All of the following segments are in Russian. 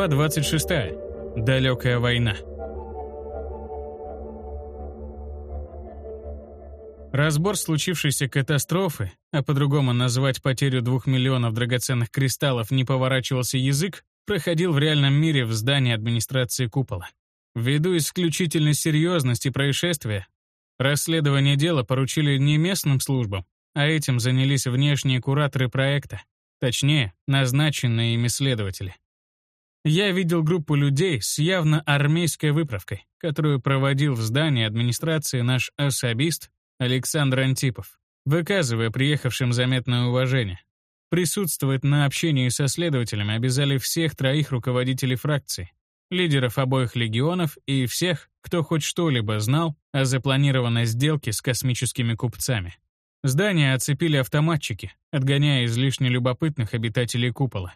Глава 26. Далекая война. Разбор случившейся катастрофы, а по-другому назвать потерю двух миллионов драгоценных кристаллов не поворачивался язык, проходил в реальном мире в здании администрации купола. Ввиду исключительной серьезности происшествия, расследование дела поручили не местным службам, а этим занялись внешние кураторы проекта, точнее, назначенные ими следователи. Я видел группу людей с явно армейской выправкой, которую проводил в здании администрации наш особист Александр Антипов, выказывая приехавшим заметное уважение. Присутствовать на общении со следователями обязали всех троих руководителей фракции, лидеров обоих легионов и всех, кто хоть что-либо знал о запланированной сделке с космическими купцами. Здание оцепили автоматчики, отгоняя излишне любопытных обитателей купола.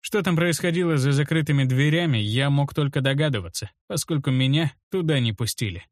Что там происходило за закрытыми дверями, я мог только догадываться, поскольку меня туда не пустили.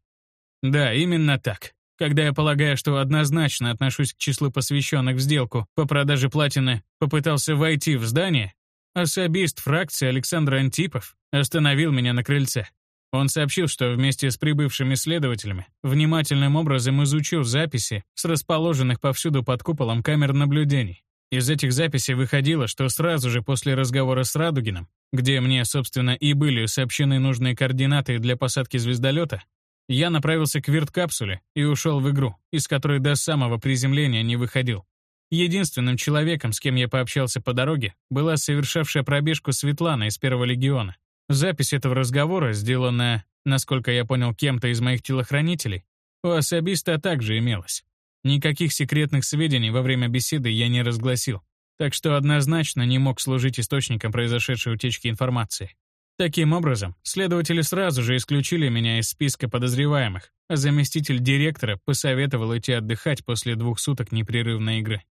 Да, именно так. Когда я полагаю, что однозначно отношусь к числу посвященных в сделку по продаже платины, попытался войти в здание, особист фракции Александр Антипов остановил меня на крыльце. Он сообщил, что вместе с прибывшими следователями внимательным образом изучил записи с расположенных повсюду под куполом камер наблюдений. Из этих записей выходило, что сразу же после разговора с Радугином, где мне, собственно, и были сообщены нужные координаты для посадки звездолета, я направился к вирт-капсуле и ушел в игру, из которой до самого приземления не выходил. Единственным человеком, с кем я пообщался по дороге, была совершавшая пробежку Светлана из Первого легиона. Запись этого разговора, сделанная, насколько я понял, кем-то из моих телохранителей, у особиста также имелась. Никаких секретных сведений во время беседы я не разгласил, так что однозначно не мог служить источником произошедшей утечки информации. Таким образом, следователи сразу же исключили меня из списка подозреваемых, а заместитель директора посоветовал идти отдыхать после двух суток непрерывной игры.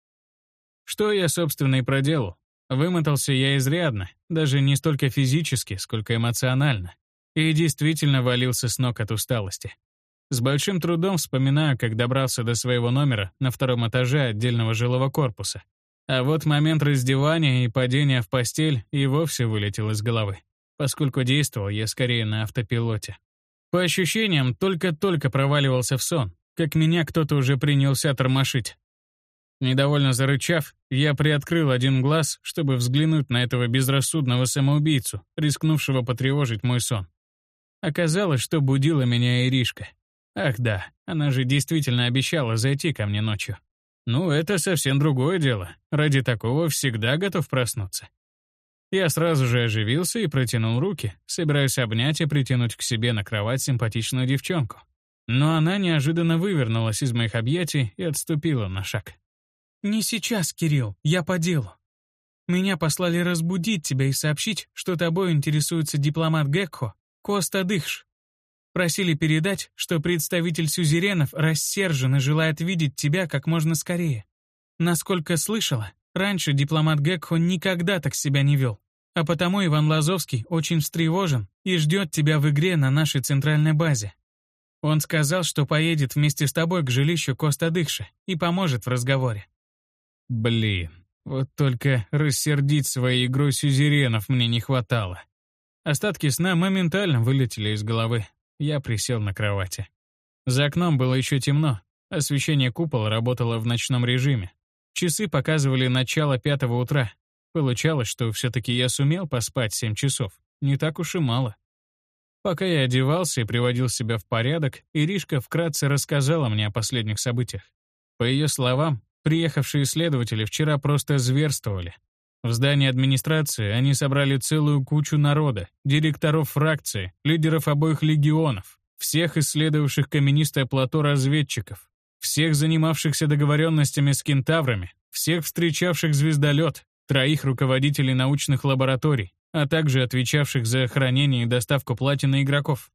Что я, собственно, и проделал. Вымотался я изрядно, даже не столько физически, сколько эмоционально, и действительно валился с ног от усталости. С большим трудом вспоминаю, как добрался до своего номера на втором этаже отдельного жилого корпуса. А вот момент раздевания и падения в постель и вовсе вылетел из головы, поскольку действовал я скорее на автопилоте. По ощущениям, только-только проваливался в сон, как меня кто-то уже принялся тормошить. Недовольно зарычав, я приоткрыл один глаз, чтобы взглянуть на этого безрассудного самоубийцу, рискнувшего потревожить мой сон. Оказалось, что будила меня Иришка. Ах да, она же действительно обещала зайти ко мне ночью. Ну, это совсем другое дело. Ради такого всегда готов проснуться. Я сразу же оживился и протянул руки, собираясь обнять и притянуть к себе на кровать симпатичную девчонку. Но она неожиданно вывернулась из моих объятий и отступила на шаг. «Не сейчас, Кирилл, я по делу. Меня послали разбудить тебя и сообщить, что тобой интересуется дипломат Гекхо Коста Дыхш. Просили передать, что представитель сюзеренов рассержен и желает видеть тебя как можно скорее. Насколько слышала, раньше дипломат Гекхо никогда так себя не вел. А потому Иван Лазовский очень встревожен и ждет тебя в игре на нашей центральной базе. Он сказал, что поедет вместе с тобой к жилищу Коста Дыхша и поможет в разговоре. Блин, вот только рассердить своей игрой сюзеренов мне не хватало. Остатки сна моментально вылетели из головы. Я присел на кровати. За окном было еще темно. Освещение купола работало в ночном режиме. Часы показывали начало пятого утра. Получалось, что все-таки я сумел поспать семь часов. Не так уж и мало. Пока я одевался и приводил себя в порядок, Иришка вкратце рассказала мне о последних событиях. По ее словам, приехавшие следователи вчера просто зверствовали. В здании администрации они собрали целую кучу народа, директоров фракции, лидеров обоих легионов, всех исследовавших каменистое плато разведчиков, всех занимавшихся договоренностями с кентаврами, всех встречавших звездолет, троих руководителей научных лабораторий, а также отвечавших за хранение и доставку платины игроков.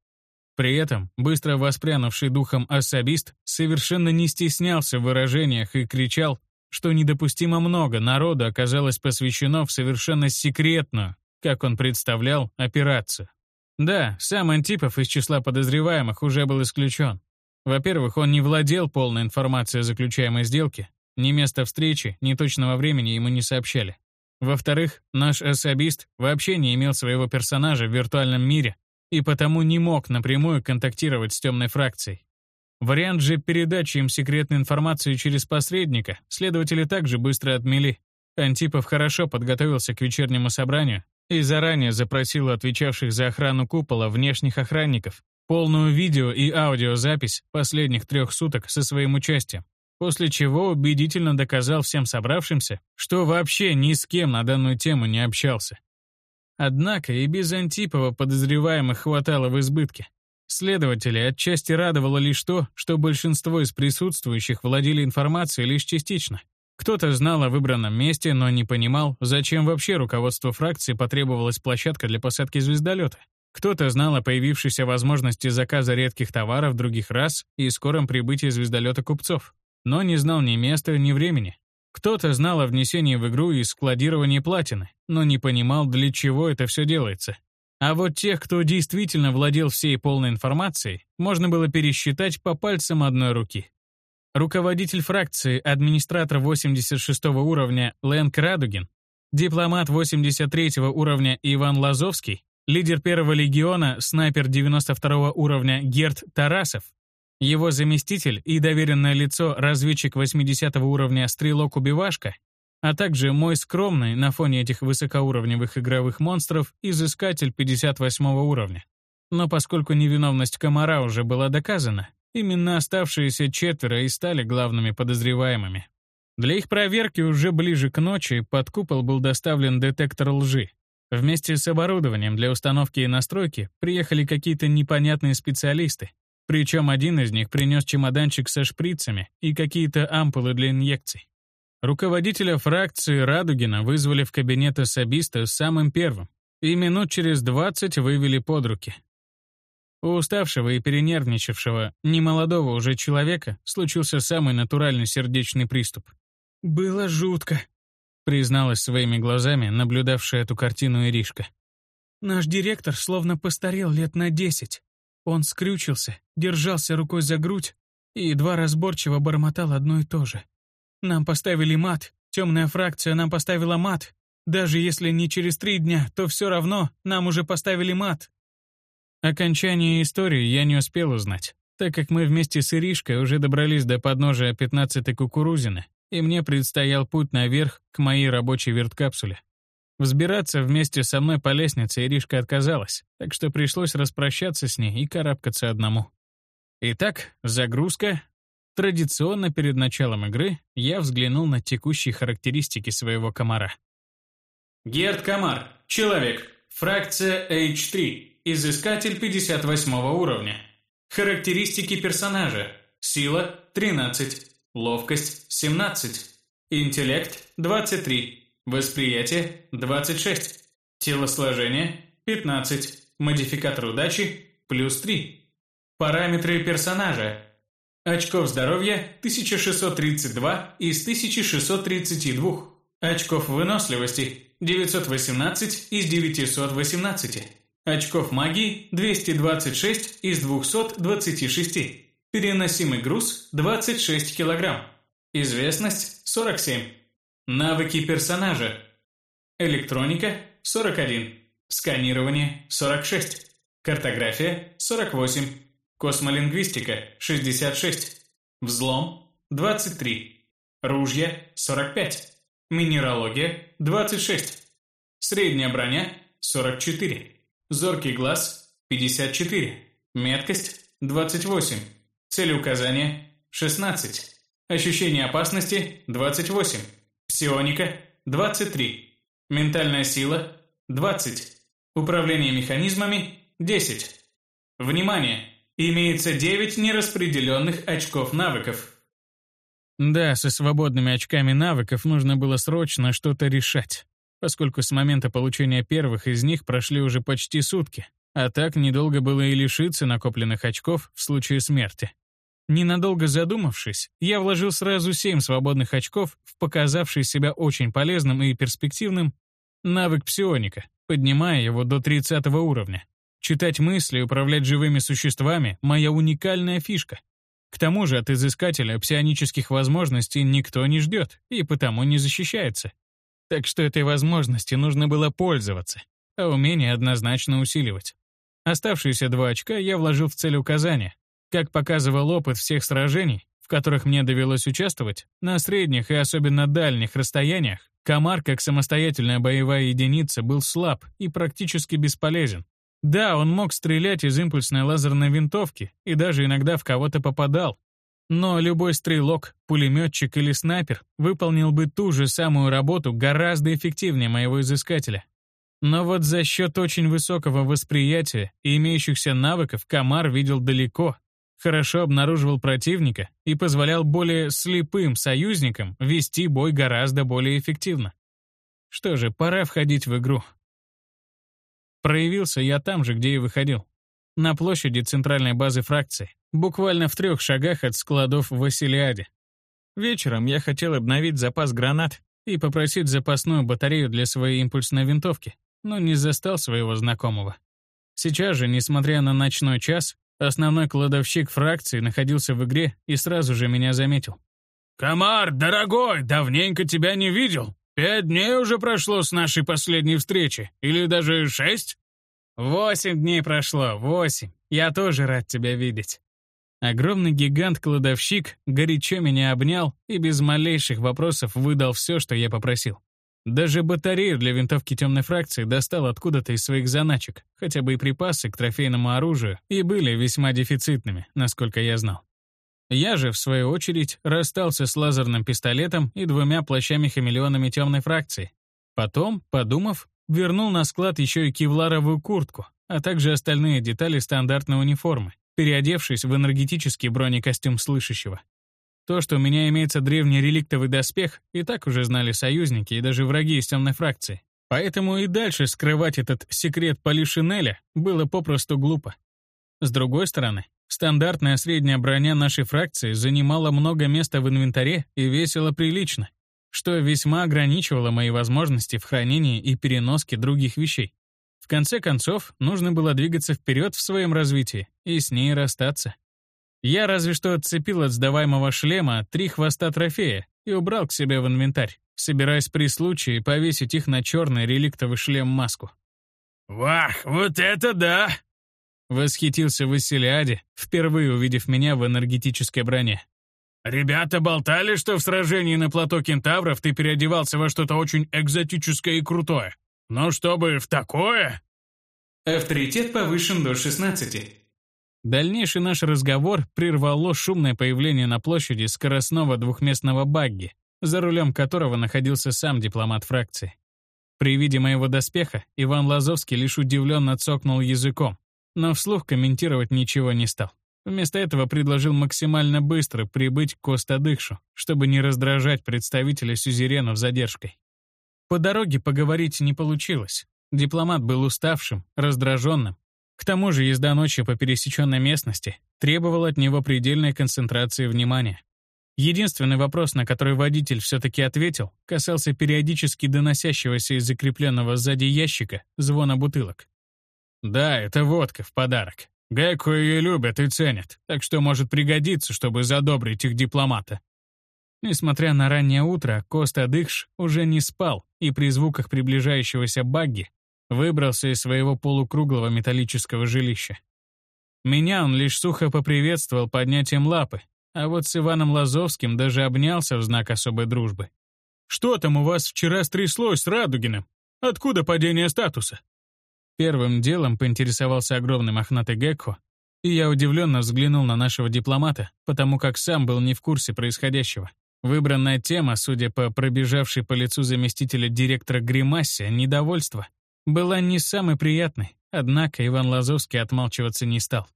При этом быстро воспрянувший духом особист совершенно не стеснялся в выражениях и кричал что недопустимо много народа оказалось посвящено в совершенно секретную, как он представлял, операцию. Да, сам Антипов из числа подозреваемых уже был исключен. Во-первых, он не владел полной информацией о заключаемой сделке, ни места встречи, ни точного времени ему не сообщали. Во-вторых, наш особист вообще не имел своего персонажа в виртуальном мире и потому не мог напрямую контактировать с темной фракцией. Вариант же передачи им секретной информации через посредника следователи также быстро отмели. Антипов хорошо подготовился к вечернему собранию и заранее запросил отвечавших за охрану купола внешних охранников полную видео и аудиозапись последних трех суток со своим участием, после чего убедительно доказал всем собравшимся, что вообще ни с кем на данную тему не общался. Однако и без Антипова подозреваемых хватало в избытке. Следователи отчасти радовало лишь то, что большинство из присутствующих владели информацией лишь частично. Кто-то знал о выбранном месте, но не понимал, зачем вообще руководству фракции потребовалась площадка для посадки звездолета. Кто-то знал о появившейся возможности заказа редких товаров других рас и скором прибытии звездолета купцов, но не знал ни места, ни времени. Кто-то знал о внесении в игру и складировании платины, но не понимал, для чего это все делается. А вот тех, кто действительно владел всей полной информацией, можно было пересчитать по пальцам одной руки. Руководитель фракции, администратор 86 уровня Лэнк Радугин, дипломат 83 уровня Иван Лазовский, лидер первого легиона, снайпер 92 уровня Герт Тарасов, его заместитель и доверенное лицо разведчик 80 уровня Стрелок Убивашка а также мой скромный на фоне этих высокоуровневых игровых монстров изыскатель 58 уровня. Но поскольку невиновность комара уже была доказана, именно оставшиеся четверо и стали главными подозреваемыми. Для их проверки уже ближе к ночи под купол был доставлен детектор лжи. Вместе с оборудованием для установки и настройки приехали какие-то непонятные специалисты. Причем один из них принес чемоданчик со шприцами и какие-то ампулы для инъекций. Руководителя фракции Радугина вызвали в кабинет особиста самым первым и минут через двадцать вывели под руки. У уставшего и перенервничавшего, немолодого уже человека, случился самый натуральный сердечный приступ. «Было жутко», — призналась своими глазами, наблюдавшая эту картину Иришка. «Наш директор словно постарел лет на десять. Он скрючился, держался рукой за грудь и едва разборчиво бормотал одно и то же. Нам поставили мат, темная фракция нам поставила мат. Даже если не через три дня, то все равно нам уже поставили мат. Окончание истории я не успел узнать, так как мы вместе с Иришкой уже добрались до подножия 15-й кукурузины, и мне предстоял путь наверх к моей рабочей верткапсуле. Взбираться вместе со мной по лестнице Иришка отказалась, так что пришлось распрощаться с ней и карабкаться одному. Итак, загрузка, Традиционно перед началом игры я взглянул на текущие характеристики своего комара. Герд Комар. Человек. Фракция H3. Изыскатель 58 уровня. Характеристики персонажа. Сила – 13. Ловкость – 17. Интеллект – 23. Восприятие – 26. Телосложение – 15. Модификатор удачи – плюс 3. Параметры персонажа Очков здоровья 1632 из 1632. Очков выносливости 918 из 918. Очков магии 226 из 226. Переносимый груз 26 кг. Известность 47. Навыки персонажа. Электроника 41. Сканирование 46. Картография 48. Космолингвистика – 66. Взлом – 23. Ружья – 45. Минералогия – 26. Средняя броня – 44. Зоркий глаз – 54. Меткость – 28. Цель указания – 16. Ощущение опасности – 28. Псионика – 23. Ментальная сила – 20. Управление механизмами – 10. Внимание! Имеется 9 нераспределенных очков навыков. Да, со свободными очками навыков нужно было срочно что-то решать, поскольку с момента получения первых из них прошли уже почти сутки, а так недолго было и лишиться накопленных очков в случае смерти. Ненадолго задумавшись, я вложил сразу 7 свободных очков в показавший себя очень полезным и перспективным навык псионика, поднимая его до 30 уровня. Читать мысли управлять живыми существами — моя уникальная фишка. К тому же от изыскателя псионических возможностей никто не ждет и потому не защищается. Так что этой возможности нужно было пользоваться, а умение однозначно усиливать. Оставшиеся два очка я вложил в цель указания. Как показывал опыт всех сражений, в которых мне довелось участвовать, на средних и особенно дальних расстояниях Комар как самостоятельная боевая единица был слаб и практически бесполезен. Да, он мог стрелять из импульсной лазерной винтовки и даже иногда в кого-то попадал. Но любой стрелок, пулеметчик или снайпер выполнил бы ту же самую работу гораздо эффективнее моего изыскателя. Но вот за счет очень высокого восприятия и имеющихся навыков комар видел далеко, хорошо обнаруживал противника и позволял более слепым союзникам вести бой гораздо более эффективно. Что же, пора входить в игру. Проявился я там же, где и выходил. На площади центральной базы фракции, буквально в трех шагах от складов в Василиаде. Вечером я хотел обновить запас гранат и попросить запасную батарею для своей импульсной винтовки, но не застал своего знакомого. Сейчас же, несмотря на ночной час, основной кладовщик фракции находился в игре и сразу же меня заметил. «Комар, дорогой, давненько тебя не видел. Пять дней уже прошло с нашей последней встречи. Или даже шесть?» «Восемь дней прошло, восемь. Я тоже рад тебя видеть». Огромный гигант-кладовщик горячо меня обнял и без малейших вопросов выдал все, что я попросил. Даже батарею для винтовки темной фракции достал откуда-то из своих заначек, хотя бы и припасы к трофейному оружию и были весьма дефицитными, насколько я знал. Я же, в свою очередь, расстался с лазерным пистолетом и двумя плащами-хамелеонами темной фракции. Потом, подумав, вернул на склад еще и кевларовую куртку, а также остальные детали стандартной униформы, переодевшись в энергетический бронекостюм слышащего. То, что у меня имеется древний реликтовый доспех, и так уже знали союзники и даже враги из темной фракции. Поэтому и дальше скрывать этот секрет Полишинеля было попросту глупо. С другой стороны, стандартная средняя броня нашей фракции занимала много места в инвентаре и весила прилично, что весьма ограничивало мои возможности в хранении и переноске других вещей. В конце концов, нужно было двигаться вперед в своем развитии и с ней расстаться. Я разве что отцепил от сдаваемого шлема три хвоста трофея и убрал к себе в инвентарь, собираясь при случае повесить их на черный реликтовый шлем-маску. «Вах, вот это да!» Восхитился Василиаде, впервые увидев меня в энергетической броне. «Ребята болтали, что в сражении на плато кентавров ты переодевался во что-то очень экзотическое и крутое. Но чтобы в такое...» Авторитет повышен до 16. Дальнейший наш разговор прервало шумное появление на площади скоростного двухместного багги, за рулем которого находился сам дипломат фракции. При виде моего доспеха Иван Лазовский лишь удивленно цокнул языком, но вслух комментировать ничего не стал. Вместо этого предложил максимально быстро прибыть к Костадыкшу, чтобы не раздражать представителя сюзеренов задержкой. По дороге поговорить не получилось. Дипломат был уставшим, раздраженным, к тому же езда ночью по пересеченной местности требовала от него предельной концентрации внимания. Единственный вопрос, на который водитель все-таки ответил, касался периодически доносящегося из закрепленного сзади ящика звона бутылок. «Да, это водка в подарок. Гекко ее любят и ценят, так что может пригодиться, чтобы задобрить их дипломата». Несмотря на раннее утро, Коста Дыхш уже не спал, и при звуках приближающегося багги выбрался из своего полукруглого металлического жилища. Меня он лишь сухо поприветствовал поднятием лапы, а вот с Иваном Лазовским даже обнялся в знак особой дружбы. «Что там у вас вчера стряслось с Радугиным? Откуда падение статуса?» Первым делом поинтересовался огромный мохнатый Гекко, и я удивленно взглянул на нашего дипломата, потому как сам был не в курсе происходящего. Выбранная тема, судя по пробежавшей по лицу заместителя директора гримасе, недовольство, была не самой приятной, однако Иван Лазовский отмалчиваться не стал.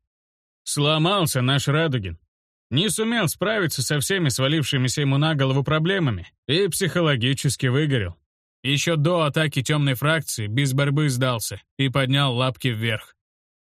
«Сломался наш Радугин. Не сумел справиться со всеми свалившимися ему на голову проблемами и психологически выгорел. Еще до атаки темной фракции без борьбы сдался и поднял лапки вверх.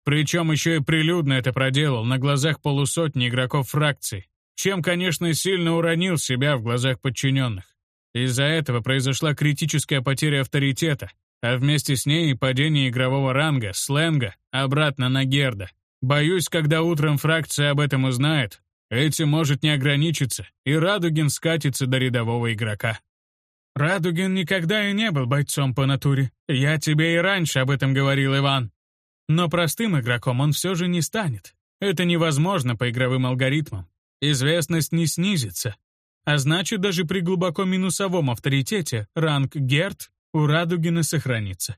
Причем еще и прилюдно это проделал на глазах полусотни игроков фракции, чем, конечно, сильно уронил себя в глазах подчиненных. Из-за этого произошла критическая потеря авторитета, а вместе с ней и падение игрового ранга, сленга, обратно на Герда. Боюсь, когда утром фракция об этом узнает, этим может не ограничиться, и Радугин скатится до рядового игрока. Радугин никогда и не был бойцом по натуре. Я тебе и раньше об этом говорил, Иван. Но простым игроком он все же не станет. Это невозможно по игровым алгоритмам. Известность не снизится. А значит, даже при глубоко минусовом авторитете ранг Герт у Радугина сохранится.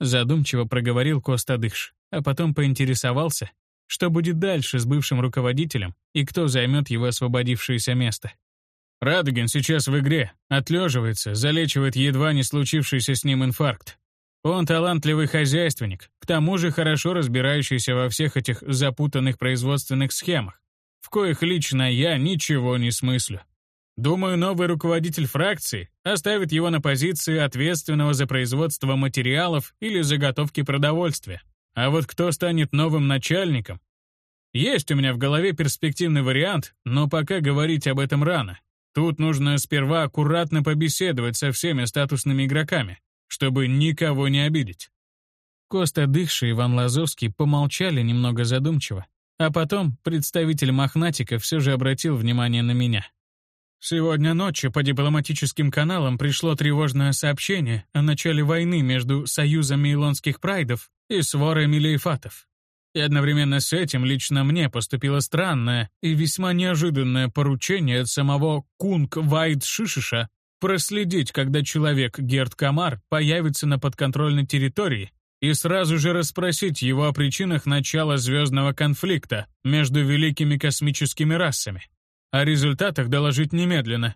Задумчиво проговорил Костадыш, а потом поинтересовался, что будет дальше с бывшим руководителем и кто займет его освободившееся место. Радугин сейчас в игре, отлеживается, залечивает едва не случившийся с ним инфаркт. Он талантливый хозяйственник, к тому же хорошо разбирающийся во всех этих запутанных производственных схемах, в коих лично я ничего не смыслю. Думаю, новый руководитель фракции оставит его на позиции ответственного за производство материалов или заготовки продовольствия. А вот кто станет новым начальником? Есть у меня в голове перспективный вариант, но пока говорить об этом рано. Тут нужно сперва аккуратно побеседовать со всеми статусными игроками, чтобы никого не обидеть. Коста Дыхши и Иван Лазовский помолчали немного задумчиво, а потом представитель Мохнатика все же обратил внимание на меня. Сегодня ночью по дипломатическим каналам пришло тревожное сообщение о начале войны между Союзом Мейлонских Прайдов и сворой Милейфатов. И одновременно с этим лично мне поступило странное и весьма неожиданное поручение от самого Кунг Вайд Шишиша проследить, когда человек Герд Камар появится на подконтрольной территории и сразу же расспросить его о причинах начала звездного конфликта между великими космическими расами. О результатах доложить немедленно.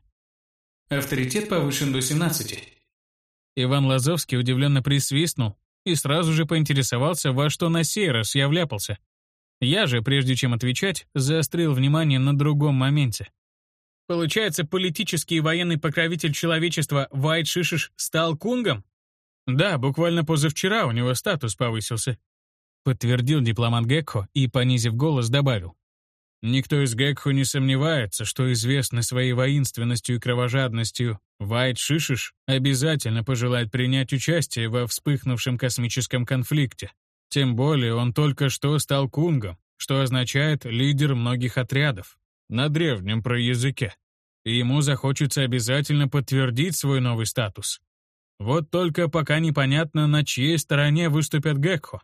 Авторитет повышен до 17. Иван Лазовский удивленно присвистнул и сразу же поинтересовался, во что на сей раз я вляпался. Я же, прежде чем отвечать, заострил внимание на другом моменте. Получается, политический и военный покровитель человечества Вайт Шишиш стал кунгом? Да, буквально позавчера у него статус повысился. Подтвердил дипломат Гекхо и, понизив голос, добавил. Никто из Гекху не сомневается, что известный своей воинственностью и кровожадностью Вайт Шишиш обязательно пожелает принять участие во вспыхнувшем космическом конфликте. Тем более он только что стал кунгом, что означает лидер многих отрядов, на древнем проязыке. И ему захочется обязательно подтвердить свой новый статус. Вот только пока непонятно, на чьей стороне выступят Гекхо.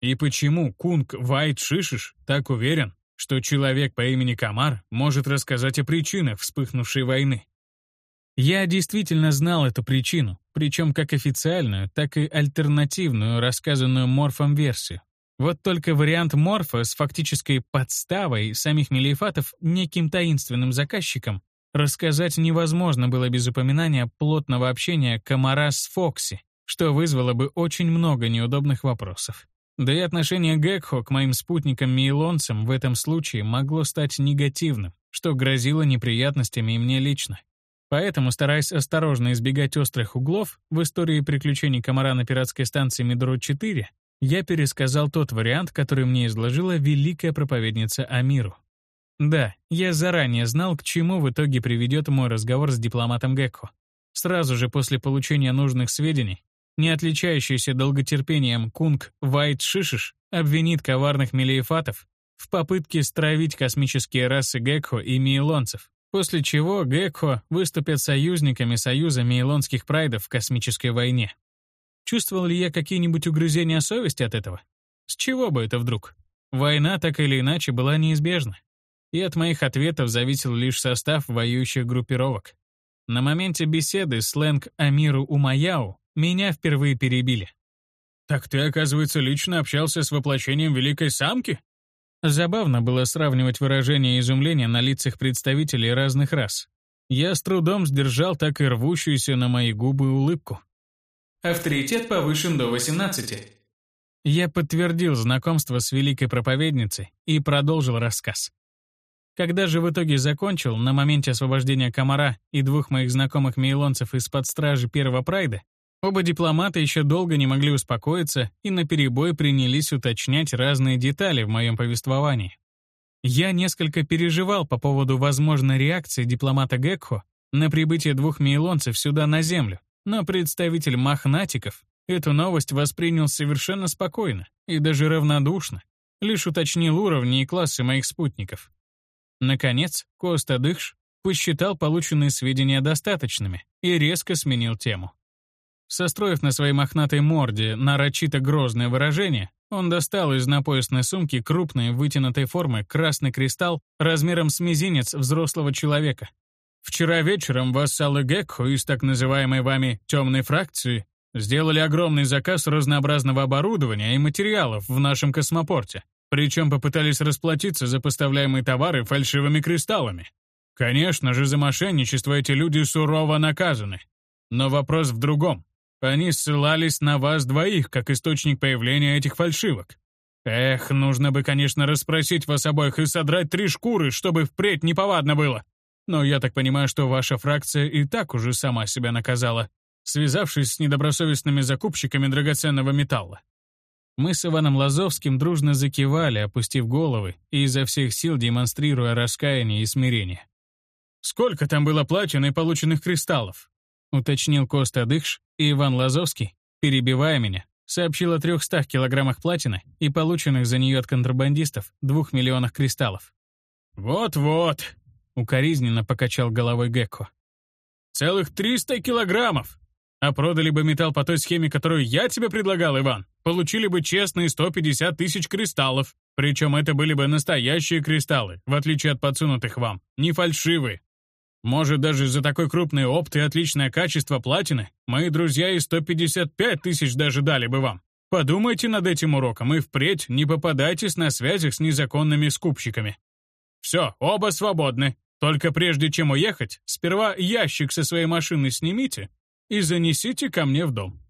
И почему Кунг Вайт Шишиш так уверен, что человек по имени Камар может рассказать о причинах вспыхнувшей войны. Я действительно знал эту причину, причем как официальную, так и альтернативную, рассказанную Морфом версию. Вот только вариант Морфа с фактической подставой самих Мелиефатов неким таинственным заказчиком рассказать невозможно было без упоминания плотного общения Комара с Фокси, что вызвало бы очень много неудобных вопросов. Да и отношение Гекхо к моим спутникам-мейлонцам в этом случае могло стать негативным, что грозило неприятностями и мне лично. Поэтому, стараясь осторожно избегать острых углов, в истории приключений комара на пиратской станции Медро-4 я пересказал тот вариант, который мне изложила великая проповедница Амиру. Да, я заранее знал, к чему в итоге приведет мой разговор с дипломатом Гекко. Сразу же после получения нужных сведений не отличающийся долготерпением кунг Вайт Шишиш обвинит коварных мелиефатов в попытке стравить космические расы Гекхо и Мейлонцев, после чего Гекхо выступят союзниками Союза Мейлонских Прайдов в космической войне. Чувствовал ли я какие-нибудь угрызения совести от этого? С чего бы это вдруг? Война так или иначе была неизбежна. И от моих ответов зависел лишь состав воюющих группировок. На моменте беседы сленг Амиру Умаяу меня впервые перебили. «Так ты, оказывается, лично общался с воплощением Великой Самки?» Забавно было сравнивать выражение изумления на лицах представителей разных рас. Я с трудом сдержал так и рвущуюся на мои губы улыбку. Авторитет повышен до 18. Я подтвердил знакомство с великой проповедницей и продолжил рассказ. Когда же в итоге закончил, на моменте освобождения комара и двух моих знакомых мейлонцев из-под стражи первого прайда, Оба дипломата еще долго не могли успокоиться и наперебой принялись уточнять разные детали в моем повествовании. Я несколько переживал по поводу возможной реакции дипломата Гекхо на прибытие двух мейлонцев сюда на Землю, но представитель махнатиков эту новость воспринял совершенно спокойно и даже равнодушно, лишь уточнил уровни и классы моих спутников. Наконец, Коста Дыхш посчитал полученные сведения достаточными и резко сменил тему. Состроив на своей мохнатой морде нарочито грозное выражение, он достал из напоясной сумки крупной вытянутой формы красный кристалл размером с мизинец взрослого человека. Вчера вечером вассалы Гекхо из так называемой вами «темной фракции» сделали огромный заказ разнообразного оборудования и материалов в нашем космопорте, причем попытались расплатиться за поставляемые товары фальшивыми кристаллами. Конечно же, за мошенничество эти люди сурово наказаны. Но вопрос в другом. Они ссылались на вас двоих, как источник появления этих фальшивок. Эх, нужно бы, конечно, расспросить вас обоих и содрать три шкуры, чтобы впредь неповадно было. Но я так понимаю, что ваша фракция и так уже сама себя наказала, связавшись с недобросовестными закупщиками драгоценного металла. Мы с Иваном Лазовским дружно закивали, опустив головы и изо всех сил демонстрируя раскаяние и смирение. «Сколько там было платины и полученных кристаллов?» — уточнил Коста Дыхш, и Иван Лазовский, перебивая меня, сообщил о 300 килограммах платины и полученных за нее от контрабандистов двух миллионах кристаллов. «Вот-вот», — укоризненно покачал головой Гекко. «Целых 300 килограммов! А продали бы металл по той схеме, которую я тебе предлагал, Иван, получили бы честные 150 тысяч кристаллов. Причем это были бы настоящие кристаллы, в отличие от подсунутых вам, не фальшивые. Может, даже за такой крупный опт и отличное качество платины мои друзья и 155 тысяч даже дали бы вам. Подумайте над этим уроком и впредь не попадайтесь на связях с незаконными скупщиками. Все, оба свободны. Только прежде чем уехать, сперва ящик со своей машины снимите и занесите ко мне в дом.